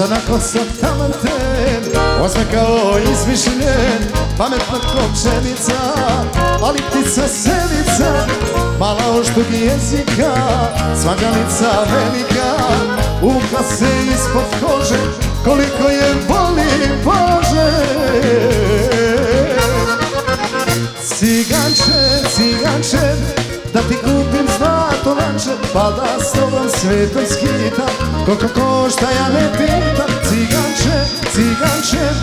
Sad ako sam talented Osme kao izmišljen Pametna ko pšenica Ali ptica senica Mala oštog jezika Svagalica velika Uka se ispod kože Koliko je boli Bože zlato lanče Pa da s tobom svetom skitam Koliko košta ja ne pitam. Ciganče, ciganče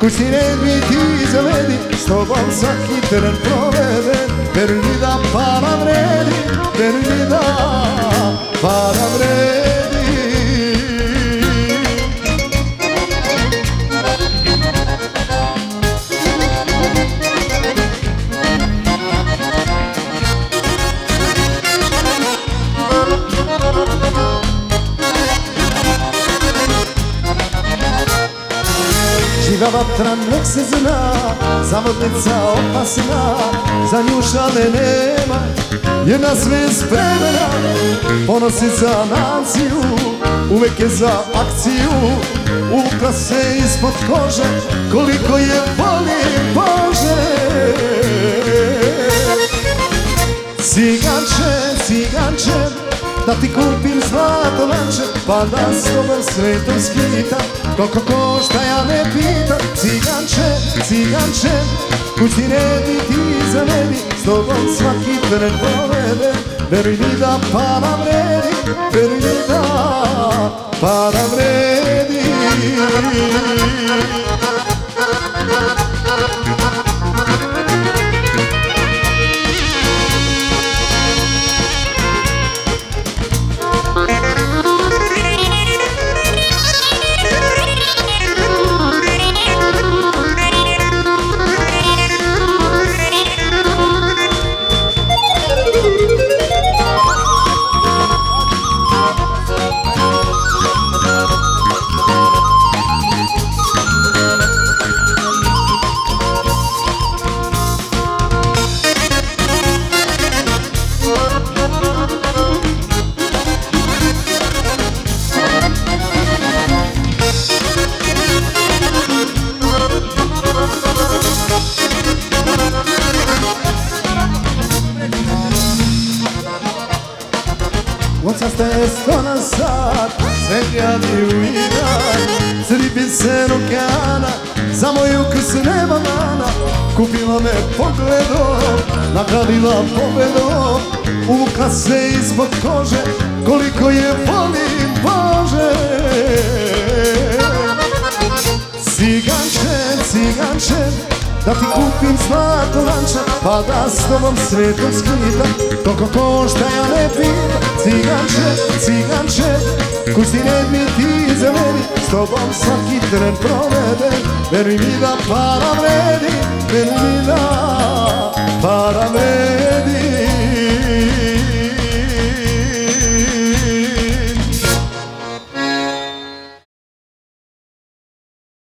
Kući red mi ti zavedi. S tobom svaki teren provede. Veruj mi da para vredi Veruj mi Živa vatra nek se zna Zavodnica opasna Za nju šale nema Jer na sve spremena Ponosi za naciju Uvek je za akciju. Uka se ispod kože Koliko je boli Bože. Ciganče, ciganče da ti kupim zlato lanče Pa da s tobom svetom skitam Koliko košta ja ne pitam Ciganče, ciganče Kući ti zavedi S tobom svaki tren povede Veruj mi da para vredi Veruj mi da para vredi. Oca ste sto na sat, sve gradi u idan Crpi se rukana, za moju kus nema mana Kupila me pogledom, nagradila pobedom. Uvukla se ispod kože, koliko je volim Bože. Ciganče, ciganče, da ti kupim zlato lanče Pa da s tobom svetom skitam Koliko košta ja ne pitam Cigam će, cigam će ne red mi ti za meni S tobom svaki tren provede Veruj mi da para vredi Veruj mi da para vredi